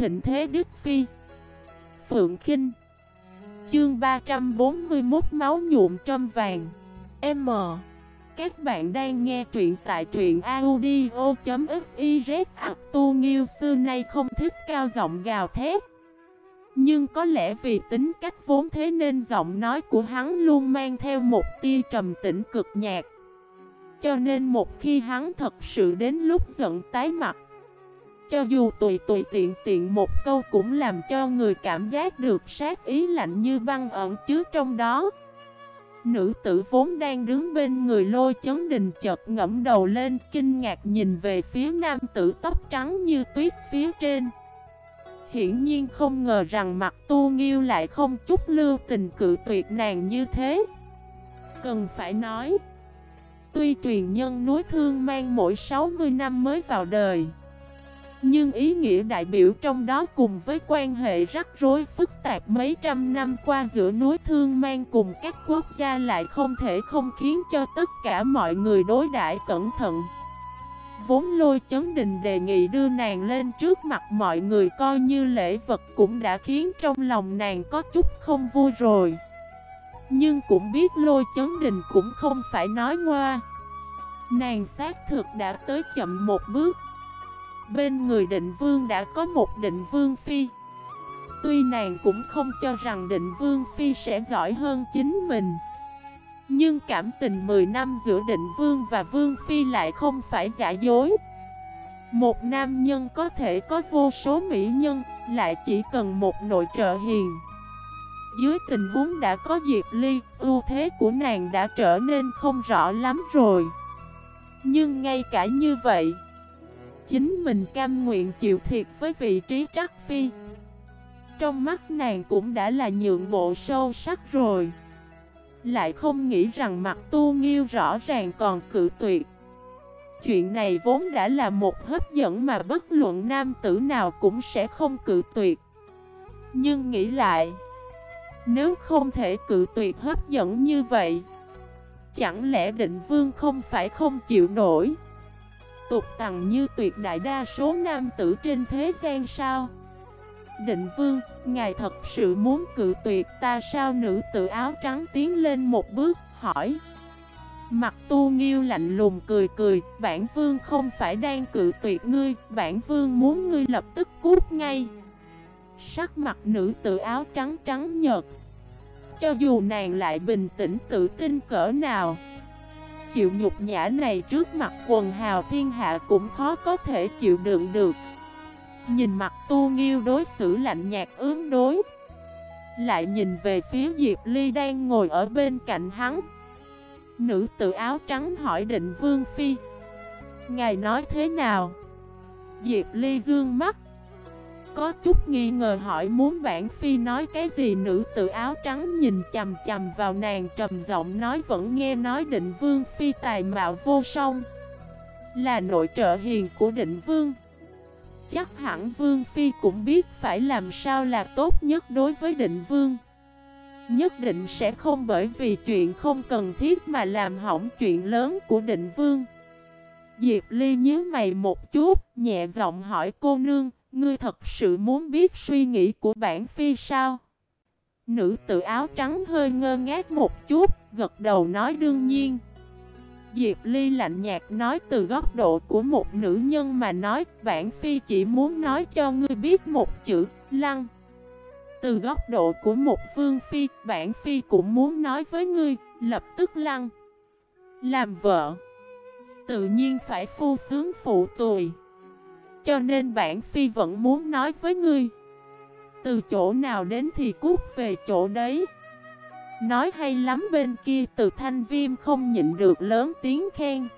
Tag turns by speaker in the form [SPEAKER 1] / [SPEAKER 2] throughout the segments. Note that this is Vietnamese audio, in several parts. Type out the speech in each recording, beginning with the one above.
[SPEAKER 1] thịnh thế Đức Phi. Phượng Kinh. Chương 341 Máu nhuộm trâm vàng. M. Các bạn đang nghe truyện tại truyện audio.xyz à, Tu Nghiêu xưa nay không thích cao giọng gào thét. Nhưng có lẽ vì tính cách vốn thế nên giọng nói của hắn luôn mang theo một tia trầm tĩnh cực nhạt. Cho nên một khi hắn thật sự đến lúc giận tái mặt cho dù tùy tùy tiện tiện, một câu cũng làm cho người cảm giác được sát ý lạnh như băng ẩn chứa trong đó. Nữ tử vốn đang đứng bên người lôi chấn đình chợt ngẫm đầu lên, kinh ngạc nhìn về phía nam tử tóc trắng như tuyết phía trên. Hiển nhiên không ngờ rằng mặt tu nghiêu lại không chút lưu tình cự tuyệt nàng như thế. Cần phải nói, Tuy truyền nhân núi thương mang mỗi 60 năm mới vào đời nhưng ý nghĩa đại biểu trong đó cùng với quan hệ rắc rối phức tạp mấy trăm năm qua giữa núi thương mang cùng các quốc gia lại không thể không khiến cho tất cả mọi người đối đãi cẩn thận. Vốn lôi chấn đình đề nghị đưa nàng lên trước mặt mọi người coi như lễ vật cũng đã khiến trong lòng nàng có chút không vui rồi. Nhưng cũng biết lôi chấn đình cũng không phải nói ngoa. Nàng xác thực đã tới chậm một bước. Bên người định vương đã có một định vương phi. Tuy nàng cũng không cho rằng định vương phi sẽ giỏi hơn chính mình. Nhưng cảm tình 10 năm giữa định vương và vương phi lại không phải giả dối. Một nam nhân có thể có vô số mỹ nhân, Lại chỉ cần một nội trợ hiền. Dưới tình huống đã có Diệp Ly, Ưu thế của nàng đã trở nên không rõ lắm rồi. Nhưng ngay cả như vậy chính mình cam nguyện chịu thiệt với vị trí trắc phi. Trong mắt nàng cũng đã là nhượng bộ sâu sắc rồi. Lại không nghĩ rằng mặt tu nghiêu rõ ràng còn cự tuyệt. Chuyện này vốn đã là một hấp dẫn mà bất luận nam tử nào cũng sẽ không cự tuyệt. Nhưng nghĩ lại, Nếu không thể cự tuyệt hấp dẫn như vậy, Chẳng lẽ định vương không phải không chịu nổi? Tục tằng như tuyệt đại đa số nam tử trên thế gian sao? Định vương, ngài thật sự muốn cự tuyệt ta sao? Nữ tử áo trắng tiến lên một bước, hỏi. Mặt tu nghiêu lạnh lùng cười cười, bản vương không phải đang cự tuyệt ngươi, bản vương muốn ngươi lập tức cút ngay. Sắc mặt nữ tử áo trắng trắng nhợt. Cho dù nàng lại bình tĩnh tự tin cỡ nào chịu nhục nhã này trước mặt quần hào thiên hạ cũng khó có thể chịu đựng được Nhìn mặt tu nghiêu đối xử lạnh nhạt ướm đối, Lại nhìn về phía Diệp Ly đang ngồi ở bên cạnh hắn Nữ tự áo trắng hỏi định Vương Phi, Ngài nói thế nào? Diệp Ly dương mắt có chút nghi ngờ hỏi muốn bản phi nói cái gì nữ tự áo trắng nhìn chầm chầm vào nàng trầm giọng nói vẫn nghe nói định vương phi tài mạo vô song. Là nội trợ hiền của định vương. Chắc hẳn vương phi cũng biết phải làm sao là tốt nhất đối với định vương. Nhất định sẽ không bởi vì chuyện không cần thiết mà làm hỏng chuyện lớn của định vương. Diệp Ly nhớ mày một chút, nhẹ giọng hỏi cô nương Ngươi thật sự muốn biết suy nghĩ của bản phi sao? Nữ tự áo trắng hơi ngơ ngác một chút, gật đầu nói đương nhiên. Diệp Ly lạnh nhạt nói từ góc độ của một nữ nhân mà nói, bản phi chỉ muốn nói cho ngươi biết một chữ, lăng. Từ góc độ của một vương phi, bản phi cũng muốn nói với ngươi, lập tức lăng. Làm vợ, tự nhiên phải phu sướng phụ tùy. Cho nên bản phi vẫn muốn nói với ngươi. Từ chỗ nào đến thì cút về chỗ đấy. Nói hay lắm bên kia, từ thanh viêm không nhịn được lớn tiếng khen.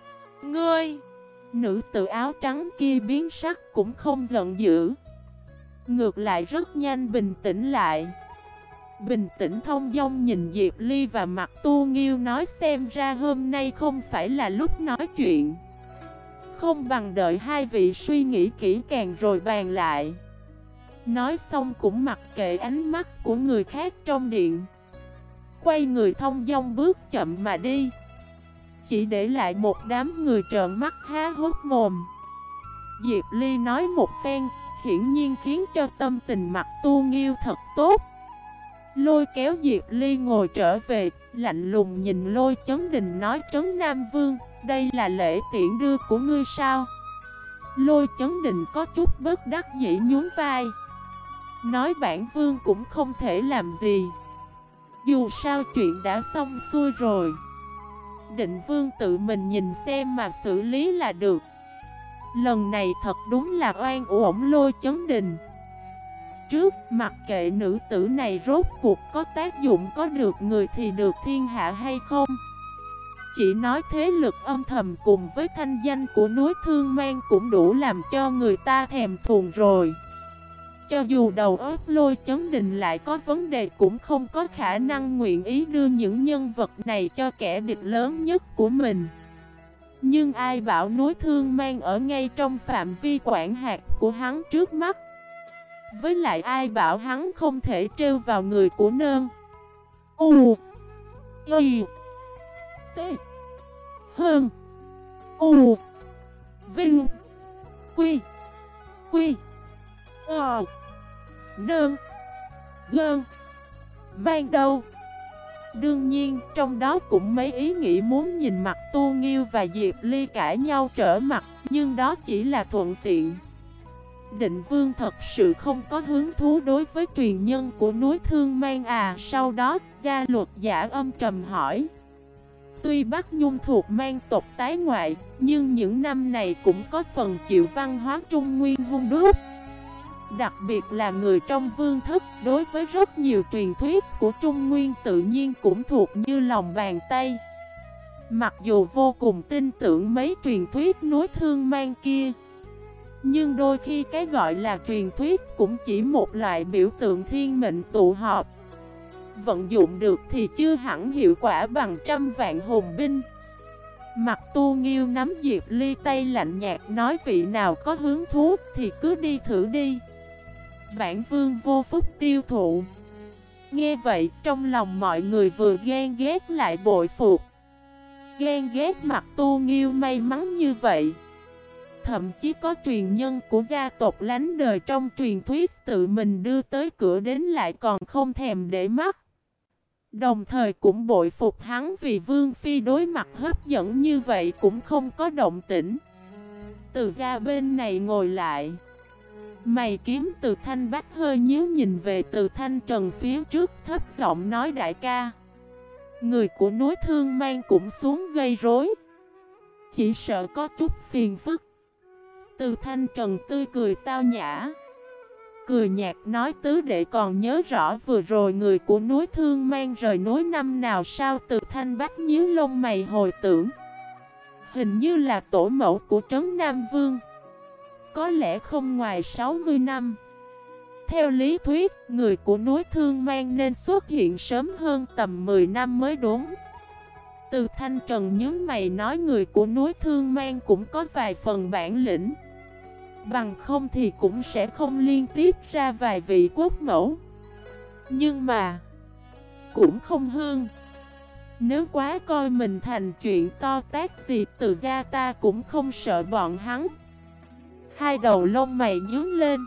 [SPEAKER 1] Ngươi, Nữ tự áo trắng kia biến sắc cũng không giận dữ. Ngược lại rất nhanh bình tĩnh lại. Bình tĩnh thông dong nhìn Diệp Ly và mặt tu nghiêu nói xem ra hôm nay không phải là lúc nói chuyện không bằng đợi hai vị suy nghĩ kỹ càng rồi bàn lại. Nói xong cũng mặc kệ ánh mắt của người khác trong điện. Quay người thông dong bước chậm mà đi. Chỉ để lại một đám người trợn mắt há hốt mồm. Diệp Ly nói một phen hiển nhiên khiến cho tâm tình mặt tu nghiêu thật tốt. Lôi kéo Diệp Ly ngồi trở về, lạnh lùng nhìn lôi chấn đình nói trấn Nam Vương, đây là lễ tiễn đưa của ngươi sao? Lôi chấn đình có chút bất đắc dĩ nhún vai. Nói bản vương cũng không thể làm gì. Dù sao chuyện đã xong xuôi rồi. Định vương tự mình nhìn xem mà xử lý là được. Lần này thật đúng là oan uổng lôi chấn đình Trước, mặc kệ nữ tử này rốt cuộc có tác dụng có được người thì được thiên hạ hay không chỉ nói thế lực âm thầm cùng với thanh danh của núi Thương Mang cũng đủ làm cho người ta thèm thuồng rồi. Cho dù đầu óc lôi chấn đình lại có vấn đề cũng không có khả năng nguyện ý đưa những nhân vật này cho kẻ địch lớn nhất của mình. Nhưng ai bảo núi thương mang ở ngay trong phạm vi quản hạt của hắn trước mắt? Với lại ai bảo hắn không thể trêu vào người của nơn? U, Y. T. Hơn. U. Vinh. Quy. Quy. Ờ Nơn Gơn. Mang đâu Đương nhiên, trong đó cũng mấy ý nghĩ muốn nhìn mặt Tu Nghiêu và Diệp Ly cãi nhau trở mặt, nhưng đó chỉ là thuận tiện. Định Vương thật sự không có hứng thú đối với truyền nhân của núi Thương Mang à, sau đó, gia luật giả âm trầm hỏi. Tuy Bắc Nhung thuộc mang tộc tái ngoại, nhưng những năm này cũng có phần chịu văn hóa trung nguyên hung đúc. Đặc biệt là người trong vương thức đối với rất nhiều truyền thuyết của Trung Nguyên tự nhiên cũng thuộc như lòng bàn tay Mặc dù vô cùng tin tưởng mấy truyền thuyết núi thương mang kia Nhưng đôi khi cái gọi là truyền thuyết cũng chỉ một loại biểu tượng thiên mệnh tụ họp Vận dụng được thì chưa hẳn hiệu quả bằng trăm vạn hùng binh. Mặt tu nghiêu nắm Diệp Ly tay lạnh nhạt nói vị nào có hứng thú thì cứ đi thử đi. Bản vương vô phúc tiêu thụ. Nghe vậy, trong lòng mọi người vừa ghen ghét lại bội phục. Ghen ghét mặt tu nghiêu may mắn như vậy. Thậm chí có truyền nhân của gia tộc lánh đời trong truyền thuyết tự mình đưa tới cửa đến lại còn không thèm để mắt. Đồng thời cũng bội phục hắn vì Vương Phi đối mặt hấp dẫn như vậy cũng không có động tĩnh. Từ ra bên này ngồi lại. Mày kiếm từ thanh bách hơi nhíu nhìn về từ thanh trần phía trước thấp giọng nói đại ca. Người của núi thương mang cũng xuống gây rối. Chỉ sợ có chút phiền phức. Từ thanh trần tươi cười tao nhã. Cười nhạt nói tứ đệ còn nhớ rõ vừa rồi người của núi thương mang rời núi năm nào sao từ thanh bách nhíu lông mày hồi tưởng. Hình như là tổ mẫu của Trấn Nam Vương. Có lẽ không ngoài 60 năm. Theo lý thuyết, người của núi Thương Mang nên xuất hiện sớm hơn tầm 10 năm mới đúng. Từ Thanh Trần nhớ mày nói người của núi Thương Mang cũng có vài phần bản lĩnh. Bằng không thì cũng sẽ không liên tiếp ra vài vị quốc mẫu. Nhưng mà, Cũng không hơn. Nếu quá coi mình thành chuyện to tác gì, từ ra ta cũng không sợ bọn hắn. Hai đầu lông mày nhướng lên.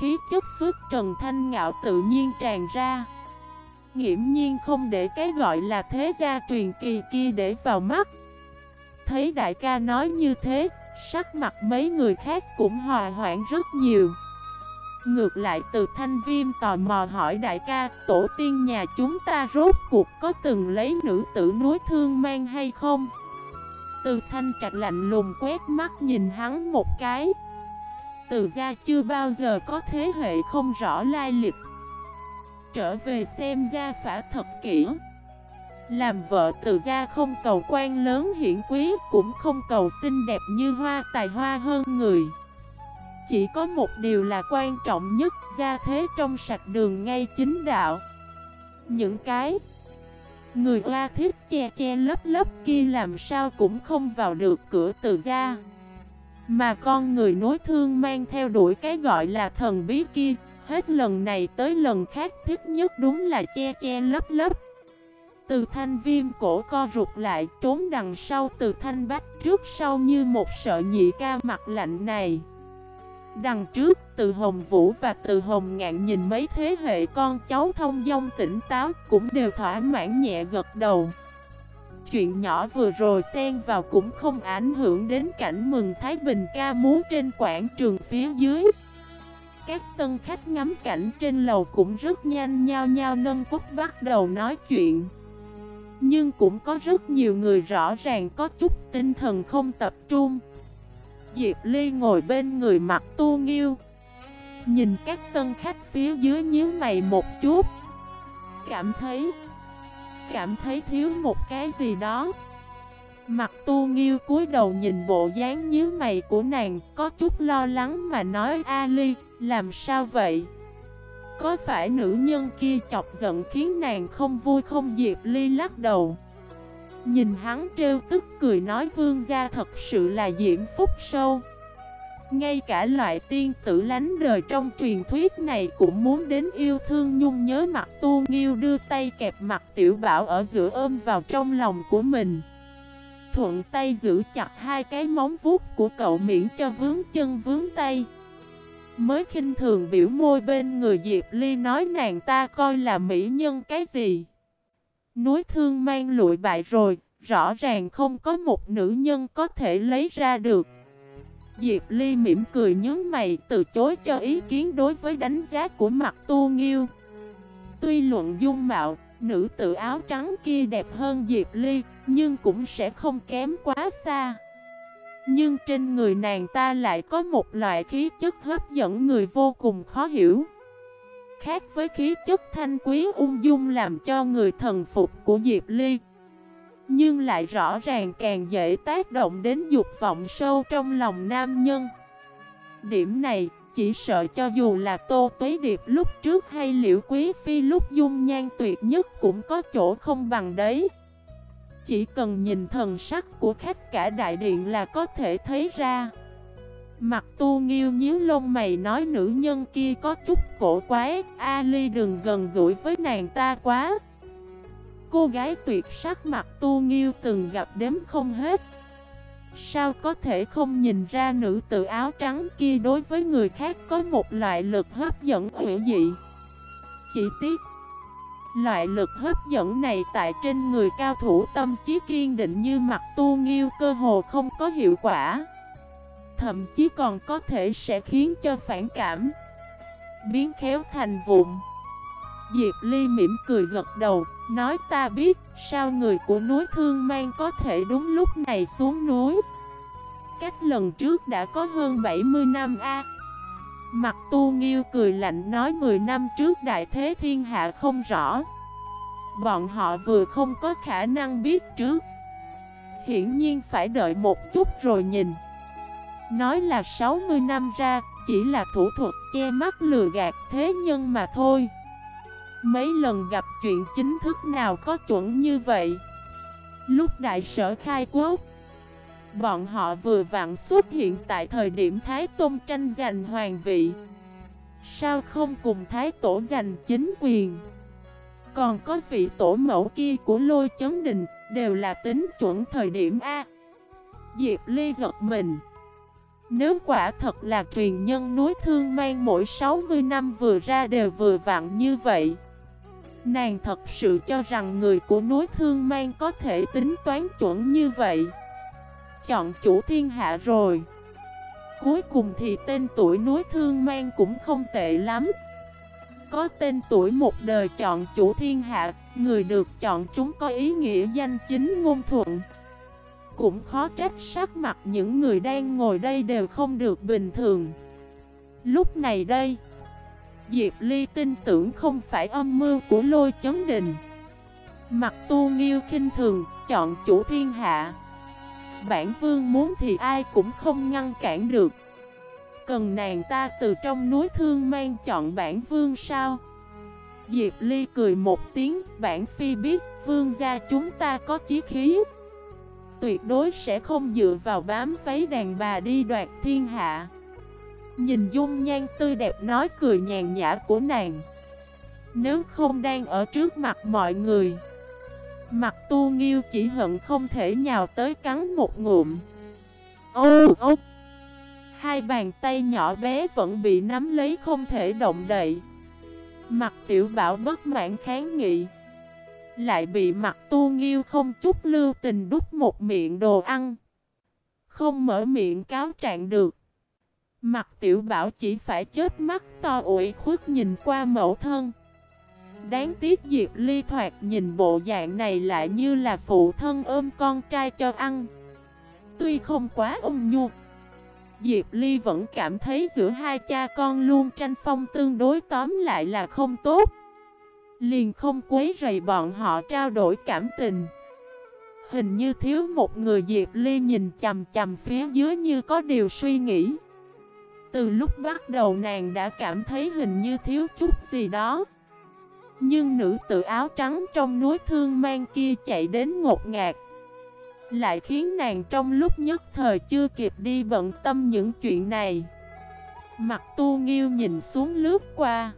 [SPEAKER 1] Khí chất suốt trần thanh ngạo tự nhiên tràn ra. Nghiễm nhiên không để cái gọi là thế gia truyền kỳ kia để vào mắt. Thấy đại ca nói như thế Sắc mặt mấy người khác cũng hòa hoãn rất nhiều. Ngược lại, từ thanh viêm tò mò hỏi đại ca, Tổ tiên nhà chúng ta rốt cuộc có từng lấy nữ tử núi thương mang hay không? Từ thanh trạch lạnh lùng quét mắt nhìn hắn một cái. Từ gia chưa bao giờ có thế hệ không rõ lai lịch. Trở về xem gia phả thật kỹ. Làm vợ từ gia không cầu quan lớn hiển quý, Cũng không cầu xinh đẹp như hoa, tài hoa hơn người. Chỉ có một điều là quan trọng nhất, Gia thế trong sạch đường ngay chính đạo. Những cái Người oa thiết che che lấp lấp kia làm sao cũng không vào được cửa từ gia. Mà con người nối thương mang theo đuổi cái gọi là thần bí kia, Hết lần này tới lần khác thích nhất đúng là che che lấp lấp. Từ thanh viêm cổ co rụt lại trốn đằng sau từ thanh bách trước sau như một sợ nhị ca mặt lạnh này Đằng trước, từ Hồng Vũ và từ Hồng Ngạn nhìn mấy thế hệ con cháu thông dong tỉnh táo cũng đều thỏa mãn nhẹ gật đầu. Chuyện nhỏ vừa rồi xen vào cũng không ảnh hưởng đến cảnh mừng Thái Bình ca múa trên quảng trường phía dưới. Các tân khách ngắm cảnh trên lầu cũng rất nhanh nhao nhao nâng cúc bắt đầu nói chuyện. Nhưng cũng có rất nhiều người rõ ràng có chút tinh thần không tập trung. Diệp Ly ngồi bên người mặt tu nghiêu. Nhìn các tân khách phía dưới nhíu mày một chút. Cảm thấy Cảm thấy thiếu một cái gì đó. Mặt tu nghiêu cúi đầu nhìn bộ dáng nhíu mày của nàng, Có chút lo lắng mà nói, A Ly, Làm sao vậy? Có phải nữ nhân kia chọc giận khiến nàng không vui không Diệp Ly lắc đầu? Nhìn hắn trêu tức cười nói vương gia thật sự là diễm phúc sâu. Ngay cả loại tiên tử lánh đời trong truyền thuyết này cũng muốn đến yêu thương nhung nhớ mặt tu nghiêu đưa tay kẹp mặt tiểu bảo ở giữa ôm vào trong lòng của mình. Thuận tay giữ chặt hai cái móng vuốt của cậu miễn cho vướng chân vướng tay. Mới khinh thường biểu môi bên người Diệp Ly nói nàng ta coi là mỹ nhân cái gì Núi thương mang lụi bại rồi, rõ ràng không có một nữ nhân có thể lấy ra được. Diệp Ly mỉm cười nhướng mày từ chối cho ý kiến đối với đánh giá của mặt tu nghiêu. Tuy luận dung mạo, nữ tự áo trắng kia đẹp hơn Diệp Ly, nhưng cũng sẽ không kém quá xa. Nhưng trên người nàng ta lại có một loại khí chất hấp dẫn người vô cùng khó hiểu. Khác với khí chất thanh quý ung dung làm cho người thần phục của Diệp Ly. Nhưng lại rõ ràng càng dễ tác động đến dục vọng sâu trong lòng nam nhân. Điểm này chỉ sợ cho dù là Tô Tuế Điệp lúc trước hay Liễu Quý Phi lúc dung nhan tuyệt nhất cũng có chỗ không bằng đấy. Chỉ cần nhìn thần sắc của khách cả đại điện là có thể thấy ra. Mặt tu nghiêu nhíu lông mày nói nữ nhân kia có chút cổ quái, Ali đừng gần gũi với nàng ta quá. Cô gái tuyệt sắc mặt tu nghiêu từng gặp đếm không hết. Sao có thể không nhìn ra nữ tự áo trắng kia đối với người khác có một loại lực hấp dẫn hữu dị? Chỉ tiếc Loại lực hấp dẫn này tại trên người cao thủ tâm trí kiên định như mặt tu nghiêu cơ hồ không có hiệu quả. Thậm chí còn có thể sẽ khiến cho phản cảm. Biến khéo thành vụn Diệp Ly mỉm cười gật đầu, Nói ta biết sao người của núi Thương Mang có thể đúng lúc này xuống núi. Cách lần trước đã có hơn 70 năm a. Mặt tu nghiêu cười lạnh nói 10 năm trước đại thế thiên hạ không rõ. Bọn họ vừa không có khả năng biết trước. Hiển nhiên phải đợi một chút rồi nhìn. Nói là 60 năm ra, chỉ là thủ thuật che mắt lừa gạt thế nhân mà thôi. Mấy lần gặp chuyện chính thức nào có chuẩn như vậy? Lúc đại sở khai quốc Bọn họ vừa vặn xuất hiện tại thời điểm Thái Tôn tranh giành hoàng vị. Sao không cùng Thái Tổ giành chính quyền? Còn có vị tổ mẫu kia của lôi chấn đình Đều là tính chuẩn thời điểm A. Diệp Ly giật mình. Nếu quả thật là truyền nhân núi thương mang mỗi 60 năm vừa ra đều vừa vặn như vậy, Nàng thật sự cho rằng người của núi thương mang có thể tính toán chuẩn như vậy. Chọn chủ thiên hạ rồi. Cuối cùng thì tên tuổi núi thương mang cũng không tệ lắm. Có tên tuổi một đời chọn chủ thiên hạ Người được chọn chúng có ý nghĩa danh chính ngôn thuận. Cũng khó trách sắc mặt những người đang ngồi đây đều không được bình thường. Lúc này đây Diệp Ly tin tưởng không phải âm mưu của lôi chấn đình Mặt tu nghiêu khinh thường, chọn chủ thiên hạ. Bản vương muốn thì ai cũng không ngăn cản được. Cần nàng ta từ trong núi thương mang chọn bản vương sao? Diệp Ly cười một tiếng, bản phi biết vương gia chúng ta có chí khí. Tuyệt đối sẽ không dựa vào bám váy đàn bà đi đoạt thiên hạ. Nhìn dung nhan tươi đẹp nói cười nhàn nhã của nàng. Nếu không đang ở trước mặt mọi người Mặt tu nghiêu chỉ hận không thể nhào tới cắn một ngụm. Ô ô. Hai bàn tay nhỏ bé vẫn bị nắm lấy không thể động đậy. Mặt tiểu bảo bất mãn kháng nghị. Lại bị mặt tu nghiêu không chút lưu tình đút một miệng đồ ăn. Không mở miệng cáo trạng được. Mặt tiểu bảo chỉ phải chết mắt to ủi khuất nhìn qua mẫu thân. Đáng tiếc Diệp Ly thoạt nhìn bộ dạng này lại như là phụ thân ôm con trai cho ăn. Tuy không quá ôm nhu, Diệp Ly vẫn cảm thấy giữa hai cha con luôn tranh phong tương đối tóm lại là không tốt. Liền không quấy rầy bọn họ trao đổi cảm tình. Hình như thiếu một người Diệp Ly nhìn chầm chầm phía dưới như có điều suy nghĩ. Từ lúc bắt đầu nàng đã cảm thấy hình như thiếu chút gì đó. Nhưng nữ tự áo trắng trong núi thương mang kia chạy đến ngột ngạt. Lại khiến nàng trong lúc nhất thời chưa kịp đi bận tâm những chuyện này. Mặt tu nghiêu nhìn xuống lướt qua.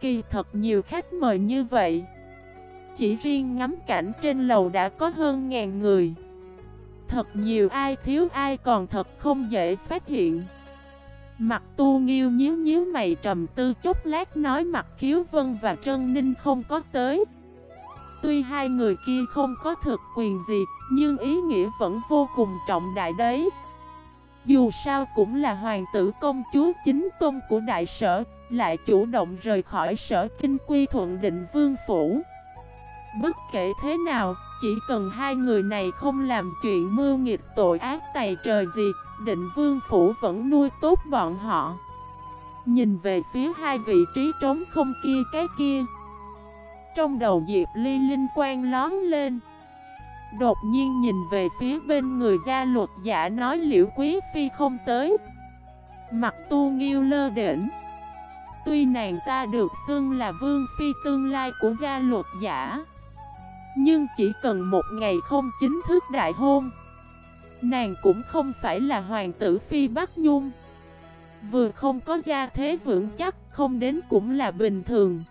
[SPEAKER 1] Kỳ thật nhiều khách mời như vậy, Chỉ riêng ngắm cảnh trên lầu đã có hơn ngàn người. Thật nhiều ai thiếu ai còn thật không dễ phát hiện. Mặt tu nghiêu nhíu nhíu mày trầm tư chốc lát nói mặt khiếu vân và Trân Ninh không có tới Tuy hai người kia không có thực quyền gì, nhưng ý nghĩa vẫn vô cùng trọng đại đấy. Dù sao cũng là hoàng tử công chúa chính tôn của đại sở, lại chủ động rời khỏi sở kinh quy thuận định vương phủ. Bất kể thế nào, chỉ cần hai người này không làm chuyện mưu nghịch tội ác tày trời gì, định vương phủ vẫn nuôi tốt bọn họ. Nhìn về phía hai vị trí trống không kia cái kia. Trong đầu Diệp Ly linh quang lón lên Đột nhiên nhìn về phía bên người gia luật giả nói liễu quý phi không tới Mặt tu nghiêu lơ đỉnh Tuy nàng ta được xưng là vương phi tương lai của gia luật giả, Nhưng chỉ cần một ngày không chính thức đại hôn Nàng cũng không phải là hoàng tử phi Bắc Nhung Vừa không có gia thế vững chắc, Không đến cũng là bình thường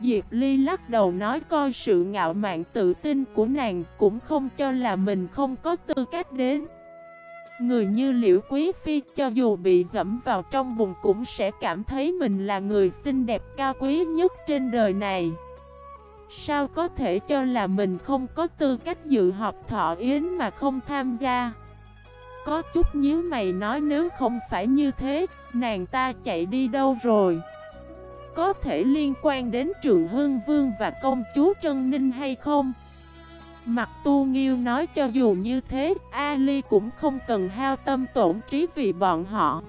[SPEAKER 1] Diệp Ly lắc đầu nói coi sự ngạo mạn tự tin của nàng cũng không cho là mình không có tư cách đến. Người như Liễu Quý Phi cho dù bị dẫm vào trong bùn cũng sẽ cảm thấy mình là người xinh đẹp cao quý nhất trên đời này. Sao có thể cho là mình không có tư cách dự họp thọ yến mà không tham gia? Có chút nhíu mày nói nếu không phải như thế, nàng ta chạy đi đâu rồi? có thể liên quan đến Trường Hưng Vương và công chúa Trân Ninh hay không? Mặt tu nghiêu nói cho dù như thế, Ali cũng không cần hao tâm tổn trí vì bọn họ.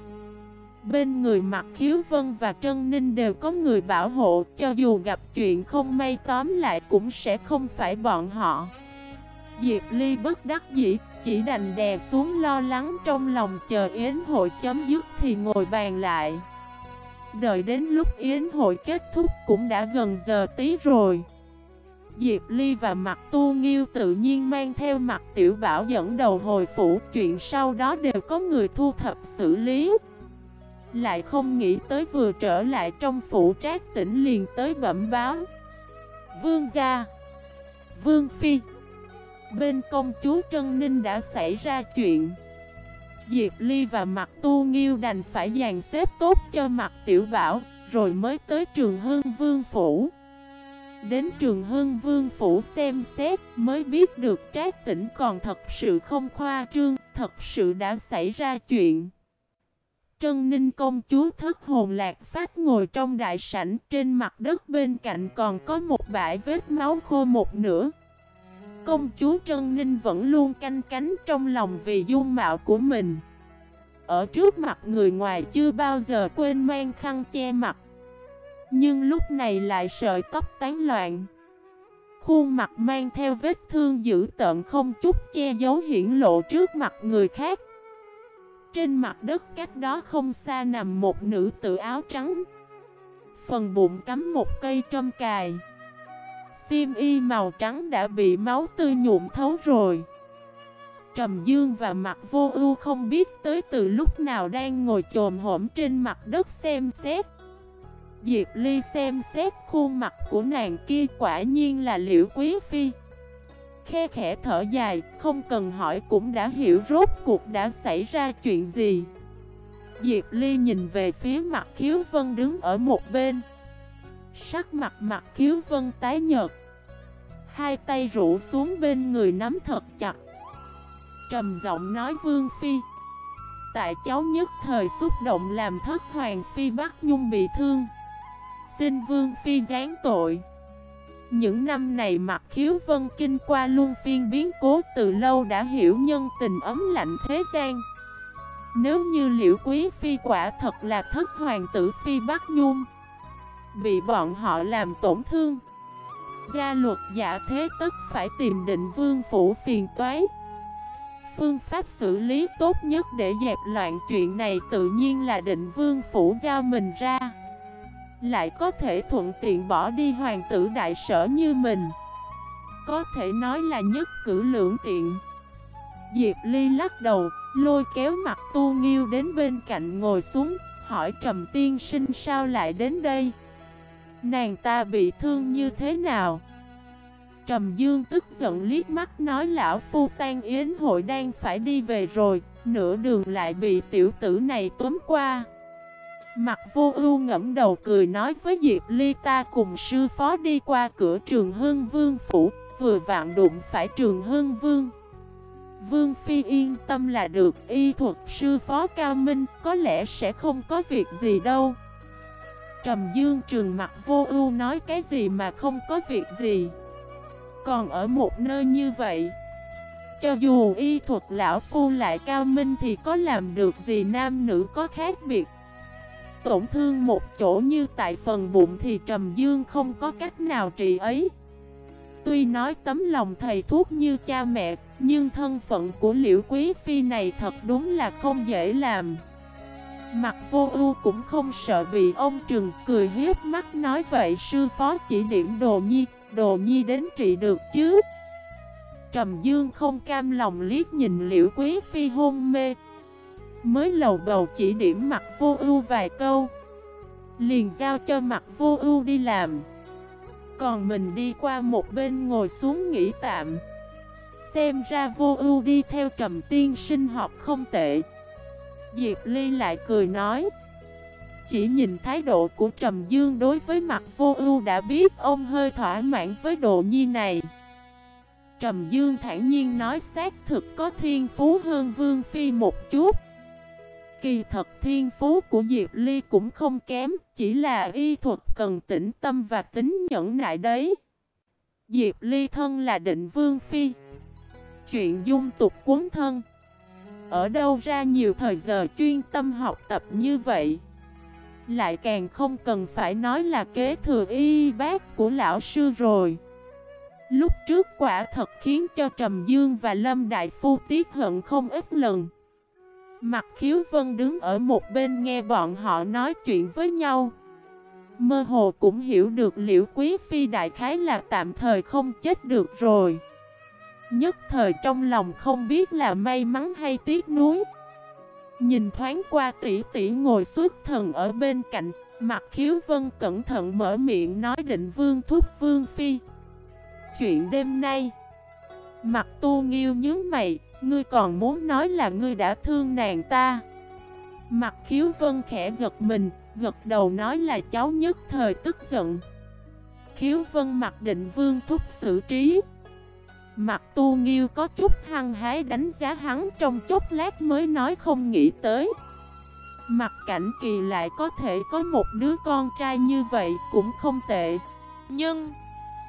[SPEAKER 1] Bên người mặt khiếu vân và Trân Ninh đều có người bảo hộ, cho dù gặp chuyện không may tóm lại cũng sẽ không phải bọn họ. Diệp Ly bất đắc dĩ, chỉ đành đè xuống lo lắng trong lòng chờ yến hội chấm dứt thì ngồi bàn lại. Đợi đến lúc yến hội kết thúc cũng đã gần giờ tí rồi Diệp Ly và mặt tu nghiêu tự nhiên mang theo mặt tiểu bảo dẫn đầu hồi phủ Chuyện sau đó đều có người thu thập xử lý lại không nghĩ tới vừa trở lại trong phủ trác tỉnh liền tới bẩm báo. Vương gia, Vương Phi, Bên công chúa Trân Ninh đã xảy ra chuyện. Diệp Ly và mặt tu nghiêu đành phải dàn xếp tốt cho mặt tiểu bảo, Rồi mới tới trường Hưng Vương Phủ. Đến trường Hưng Vương Phủ xem xét mới biết được trác tỉnh còn thật sự không khoa trương, Thật sự đã xảy ra chuyện. Trân Ninh công chúa thất hồn lạc phát ngồi trong đại sảnh, Trên mặt đất bên cạnh còn có một bãi vết máu khô một nửa. Công chúa Trân Ninh vẫn luôn canh cánh trong lòng vì dung mạo của mình. Ở trước mặt người ngoài chưa bao giờ quên mang khăn che mặt. Nhưng lúc này lại sợi tóc tán loạn. Khuôn mặt mang theo vết thương dữ tợn không chút che giấu hiển lộ trước mặt người khác. Trên mặt đất cách đó không xa nằm một nữ tử áo trắng. Phần bụng cắm một cây trâm cài. Xiêm y màu trắng đã bị máu tươi nhuộm thấu rồi. Trầm Dương và mặt vô ưu không biết tới từ lúc nào đang ngồi chồm hổm trên mặt đất xem xét. Diệp Ly xem xét khuôn mặt của nàng kia quả nhiên là liễu quý phi. Khe khẽ thở dài, không cần hỏi cũng đã hiểu rốt cuộc đã xảy ra chuyện gì. Diệp Ly nhìn về phía mặt khiếu vân đứng ở một bên. Sắc mặt mặt khiếu vân tái nhợt. Hai tay rũ xuống bên người nắm thật chặt. Trầm giọng nói Vương Phi Tại cháu nhất thời xúc động làm thất hoàng Phi Bắc Nhung bị thương. Xin Vương Phi gián tội. Những năm này mặt khiếu vân kinh qua luôn phiên biến cố từ lâu đã hiểu nhân tình ấm lạnh thế gian. Nếu như liễu quý phi quả thật là thất hoàng tử phi Bắc Nhung, Bị bọn họ làm tổn thương, Gia luật giả thế tất phải tìm định vương phủ phiền toái. Phương pháp xử lý tốt nhất để dẹp loạn chuyện này tự nhiên là định vương phủ giao mình ra. Lại có thể thuận tiện bỏ đi hoàng tử đại sở như mình. Có thể nói là nhất cử lưỡng tiện. Diệp Ly lắc đầu, lôi kéo mặt tu nghiêu đến bên cạnh ngồi xuống Hỏi Trầm Tiên Sinh sao lại đến đây? Nàng ta bị thương như thế nào? Trầm Dương tức giận liếc mắt nói lão phu tan yến hội đang phải đi về rồi Nửa đường lại bị tiểu tử này túm qua. Mặt vô ưu ngẫm đầu cười nói với Diệp Ly, ta cùng sư phó đi qua cửa trường Hưng Vương Phủ, Vừa vạn đụng phải trường Hưng Vương. Vương Phi yên tâm là được, y thuật sư phó cao minh, Có lẽ sẽ không có việc gì đâu. Trầm Dương trường mặt vô ưu nói cái gì mà không có việc gì. Còn ở một nơi như vậy, Cho dù y thuật lão phu lại cao minh thì có làm được gì nam nữ có khác biệt? Tổn thương một chỗ như tại phần bụng thì Trầm Dương không có cách nào trị ấy Tuy nói tấm lòng thầy thuốc như cha mẹ Nhưng thân phận của liễu quý phi này thật đúng là không dễ làm Mặt vô ưu cũng không sợ bị ông trừng cười hiếp mắt nói vậy sư phó chỉ điểm đồ nhi, đồ nhi đến trị được chứ. Trầm Dương không cam lòng liếc nhìn liễu quý phi hôn mê. Mới lầu bầu chỉ điểm mặt vô ưu vài câu. Liền giao cho mặt vô ưu đi làm. Còn mình đi qua một bên ngồi xuống nghỉ tạm. Xem ra vô ưu đi theo trầm tiên sinh học không tệ. Diệp Ly lại cười nói Chỉ nhìn thái độ của Trầm Dương đối với mặt vô ưu đã biết ông hơi thỏa mãn với độ nhi này Trầm Dương thản nhiên nói xác thực có thiên phú hơn Vương Phi một chút Kỳ thật thiên phú của Diệp Ly cũng không kém, Chỉ là y thuật cần tĩnh tâm và tính nhẫn nại đấy. Diệp Ly thân là định Vương Phi. Chuyện dung tục cuốn thân. Ở đâu ra nhiều thời giờ chuyên tâm học tập như vậy? Lại càng không cần phải nói là kế thừa y bác của lão sư rồi. Lúc trước quả thật khiến cho Trầm Dương và Lâm Đại Phu tiếc hận không ít lần. Mặt khiếu vân đứng ở một bên nghe bọn họ nói chuyện với nhau. Mơ hồ cũng hiểu được liễu quý phi đại khái là tạm thời không chết được rồi. Nhất thời trong lòng không biết là may mắn hay tiếc nuối. Nhìn thoáng qua tỷ tỷ ngồi suốt thần ở bên cạnh, Mặt khiếu vân cẩn thận mở miệng nói định vương thúc vương phi. Chuyện đêm nay, Mặt tu nghiêu nhớ mày Ngươi còn muốn nói là ngươi đã thương nàng ta. Mặt khiếu vân khẽ giật mình, Gật đầu nói là cháu nhất thời tức giận. Khiếu vân mặt định vương thúc xử trí. Mặt tu nghiêu có chút hăng hái đánh giá hắn trong chốc lát mới nói không nghĩ tới. Mặt cảnh kỳ lại có thể có một đứa con trai như vậy cũng không tệ. Nhưng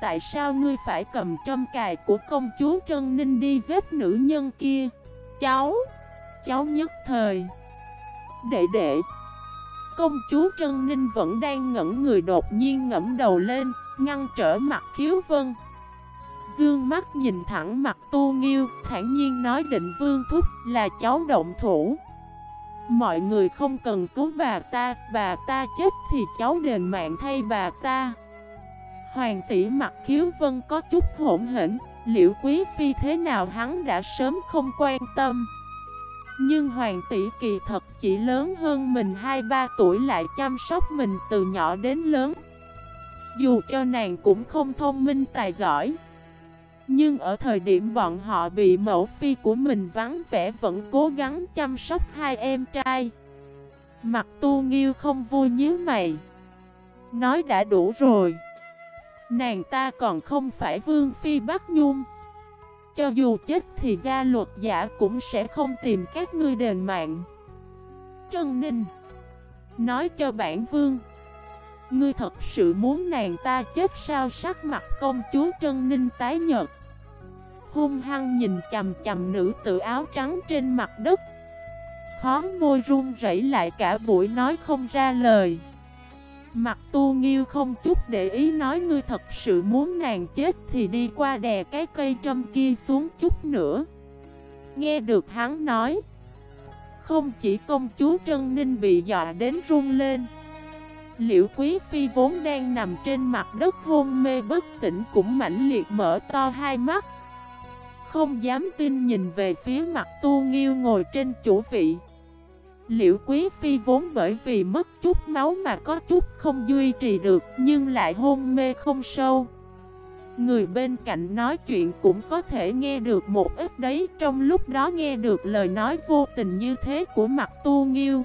[SPEAKER 1] Tại sao ngươi phải cầm trâm cài của công chúa Trân Ninh đi giết nữ nhân kia Cháu Cháu nhất thời Đệ đệ Công chúa Trân Ninh vẫn đang ngẩn người đột nhiên ngẫm đầu lên Ngăn trở mặt khiếu vân Dương mắt nhìn thẳng mặt tu nghiêu, thản nhiên nói định vương thúc là cháu động thủ. Mọi người không cần cứu bà ta, bà ta chết thì cháu đền mạng thay bà ta. Hoàng tỷ mặt khiếu vân có chút hỗn hển, liệu quý phi thế nào hắn đã sớm không quan tâm. Nhưng hoàng tỷ kỳ thật chỉ lớn hơn mình 2-3 tuổi lại chăm sóc mình từ nhỏ đến lớn. Dù cho nàng cũng không thông minh tài giỏi. Nhưng ở thời điểm bọn họ bị mẫu phi của mình vắng vẻ vẫn cố gắng chăm sóc hai em trai Mặt tu nghiêu không vui nhíu mày Nói đã đủ rồi Nàng ta còn không phải vương phi Bắc Nhung. Cho dù chết thì gia luật giả cũng sẽ không tìm các ngươi đền mạng. Trân Ninh, Nói cho bản vương, Ngươi thật sự muốn nàng ta chết sao? Sắc mặt công chúa Trân Ninh tái nhợt. Hung hăng nhìn chầm chầm nữ tự áo trắng trên mặt đất. Khó môi run rẩy lại cả buổi nói không ra lời. Mặt tu nghiêu không chút để ý nói ngươi thật sự muốn nàng chết thì đi qua đè cái cây trâm kia xuống chút nữa. Nghe được hắn nói, Không chỉ công chúa Trân Ninh bị dọa đến run lên, Liễu Quý Phi vốn đang nằm trên mặt đất hôn mê bất tỉnh cũng mãnh liệt mở to hai mắt. Không dám tin nhìn về phía mặt tu nghiêu ngồi trên chủ vị. Liễu Quý Phi vốn bởi vì mất chút máu mà có chút không duy trì được, Nhưng lại hôn mê không sâu. Người bên cạnh nói chuyện cũng có thể nghe được một ít đấy, Trong lúc đó nghe được lời nói vô tình như thế của mặt tu nghiêu.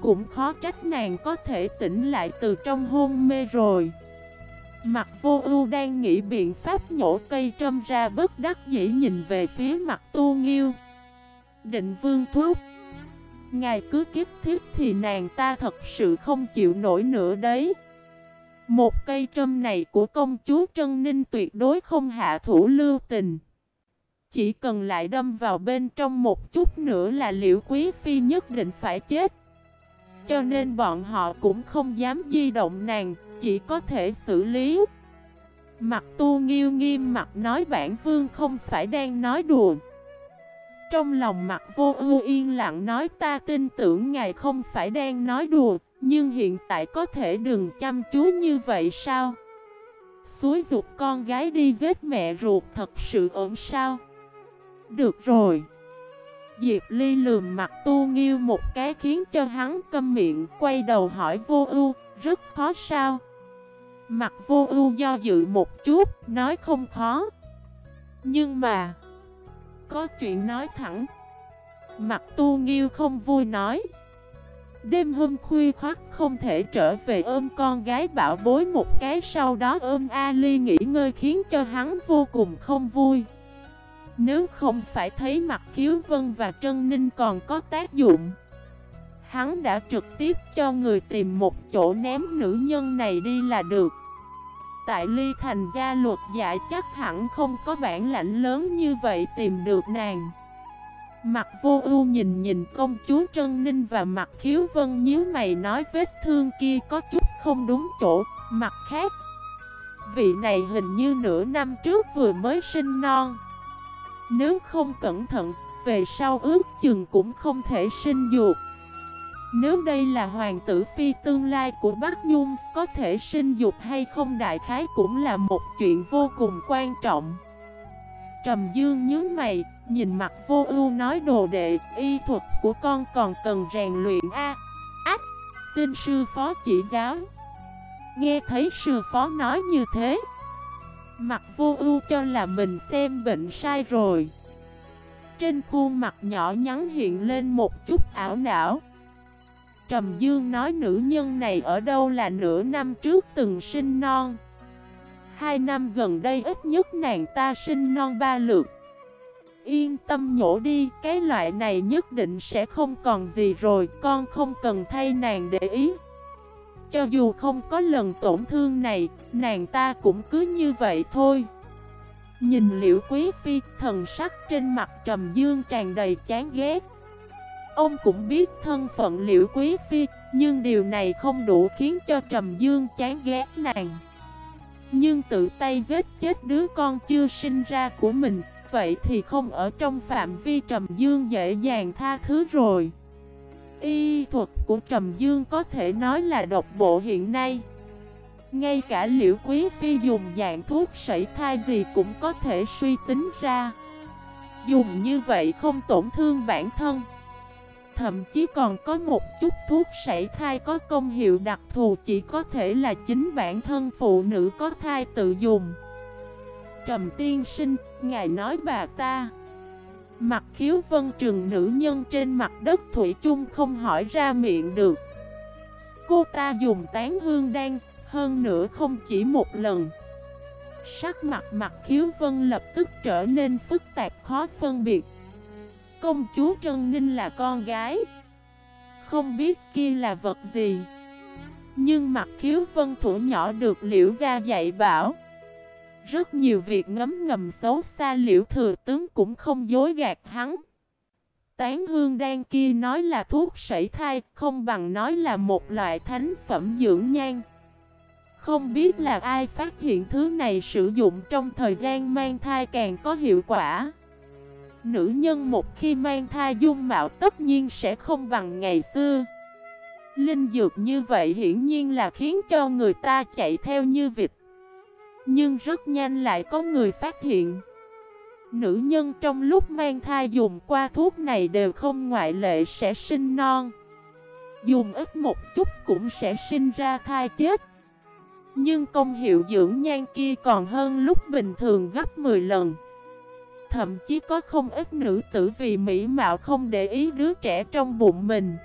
[SPEAKER 1] Cũng khó trách nàng có thể tỉnh lại từ trong hôn mê rồi. Mặt vô ưu đang nghĩ biện pháp nhổ cây trâm ra bất đắc dĩ nhìn về phía mặt tu nghiêu. Định vương thuốc Ngài cứ kiếp thiết thì nàng ta thật sự không chịu nổi nữa đấy. Một cây trâm này của công chúa Trân Ninh tuyệt đối không hạ thủ lưu tình. Chỉ cần lại đâm vào bên trong một chút nữa là liễu quý phi nhất định phải chết. Cho nên bọn họ cũng không dám di động nàng, Chỉ có thể xử lý. Mặt tu nghiêu nghiêm mặt nói bản vương không phải đang nói đùa trong lòng mặt vô ưu yên lặng nói, ta tin tưởng ngài không phải đang nói đùa, Nhưng hiện tại có thể đừng chăm chú như vậy sao? Suối dục con gái đi giết mẹ ruột thật sự ổn sao? Được rồi. Diệp Ly lườm mặt tu nghiêu một cái khiến cho hắn câm miệng, Quay đầu hỏi vô ưu, Rất khó sao? Mặt vô ưu do dự một chút, Nói, không khó. Nhưng mà có chuyện nói thẳng. Mặt tu nghiêu không vui nói. Đêm hôm khuya khoát không thể trở về ôm con gái bảo bối một cái Sau đó ôm Ali nghỉ ngơi khiến cho hắn vô cùng không vui. Nếu không phải thấy mặt khiếu vân và trân ninh còn có tác dụng, Hắn đã trực tiếp cho người tìm một chỗ ném nữ nhân này đi là được tại ly thành gia luật giả chắc hẳn không có bản lãnh lớn như vậy tìm được nàng. Mặt vô ưu nhìn nhìn công chúa Trân Ninh và mặt khiếu vân nhíu mày nói vết thương kia có chút không đúng chỗ, mặt khác. Vị này hình như nửa năm trước vừa mới sinh non. Nếu không cẩn thận, về sau ước chừng cũng không thể sinh dục nếu đây là hoàng tử phi tương lai của Bắc Nhung, có thể sinh dục hay không đại khái cũng là một chuyện vô cùng quan trọng. Trầm Dương nhớ mày, nhìn mặt vô ưu nói đồ đệ, y thuật của con còn cần rèn luyện a. Ách, xin sư phó chỉ giáo. Nghe thấy sư phó nói như thế, mặt vô ưu cho là mình xem bệnh sai rồi. Trên khuôn mặt nhỏ nhắn hiện lên một chút ảo não. Trầm Dương nói nữ nhân này ở đâu là nửa năm trước từng sinh non. Hai năm gần đây ít nhất nàng ta sinh non ba lượt. Yên tâm nhổ đi, cái loại này nhất định sẽ không còn gì rồi Con không cần thay nàng để ý. Cho dù không có lần tổn thương này, nàng ta cũng cứ như vậy thôi. Nhìn liễu quý phi, thần sắc trên mặt trầm dương tràn đầy chán ghét. Ông cũng biết thân phận liễu quý phi, nhưng điều này không đủ khiến cho Trầm Dương chán ghét nàng. Nhưng tự tay giết chết đứa con chưa sinh ra của mình, vậy thì không ở trong phạm vi Trầm Dương dễ dàng tha thứ rồi. Y thuật của Trầm Dương có thể nói là độc bộ hiện nay. Ngay cả liễu quý phi dùng dạng thuốc sảy thai gì cũng có thể suy tính ra. Dùng như vậy không tổn thương bản thân. Thậm chí còn có một chút thuốc sảy thai có công hiệu đặc thù chỉ có thể là chính bản thân phụ nữ có thai tự dùng. Trầm tiên sinh, ngài nói bà ta. Mặt khiếu vân trường nữ nhân trên mặt đất Thủy chung không hỏi ra miệng được. Cô ta dùng tán hương đan hơn nữa không chỉ một lần. Sắc mặt mặt khiếu vân lập tức trở nên phức tạp khó phân biệt. Công chúa Trân Ninh là con gái. Không biết kia là vật gì. Nhưng mặt khiếu vân thủ nhỏ được liễu ra dạy bảo. Rất nhiều việc ngấm ngầm xấu xa liễu thừa tướng cũng không dối gạt hắn. Tán hương đan kia nói là thuốc sảy thai, Không bằng nói là một loại thánh phẩm dưỡng nhan. Không biết là ai phát hiện thứ này sử dụng trong thời gian mang thai càng có hiệu quả. Nữ nhân một khi mang thai dung mạo tất nhiên sẽ không bằng ngày xưa. Linh dược như vậy hiển nhiên là khiến cho người ta chạy theo như vịt. Nhưng rất nhanh lại có người phát hiện. Nữ nhân trong lúc mang thai dùng qua thuốc này đều không ngoại lệ sẽ sinh non. Dùng ít một chút cũng sẽ sinh ra thai chết. Nhưng công hiệu dưỡng nhan kia còn hơn lúc bình thường gấp 10 lần. Thậm chí có không ít nữ tử vì mỹ mạo không để ý đứa trẻ trong bụng mình.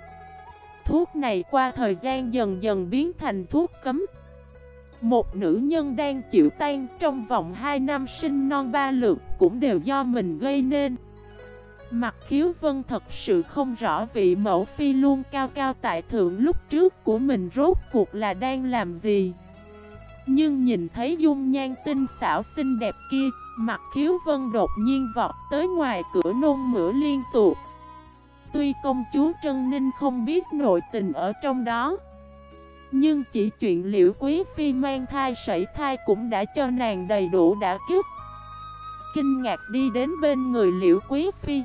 [SPEAKER 1] Thuốc này qua thời gian dần dần biến thành thuốc cấm. Một nữ nhân đang chịu tan trong vòng 2 năm sinh non ba lượt cũng đều do mình gây nên. Mặt khiếu vân thật sự không rõ vị mẫu phi luôn cao cao tại thượng lúc trước của mình rốt cuộc là đang làm gì. Nhưng nhìn thấy dung nhan tinh xảo xinh đẹp kia Mặt khiếu vân đột nhiên vọt tới ngoài cửa nôn mửa liên tục. Tuy công chúa Trân Ninh không biết nội tình ở trong đó, Nhưng chỉ chuyện liễu quý phi mang thai sảy thai cũng đã cho nàng đầy đủ đã kiếp. Kinh ngạc đi đến bên người liễu quý phi.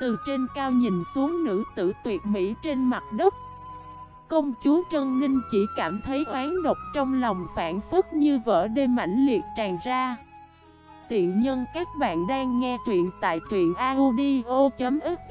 [SPEAKER 1] Từ trên cao nhìn xuống nữ tử tuyệt mỹ trên mặt đất. Công chúa Trân Ninh chỉ cảm thấy oán độc trong lòng phản phức như vỡ đê mãnh liệt tràn ra tiện nhân. Các bạn đang nghe truyện tại truyện audio.fif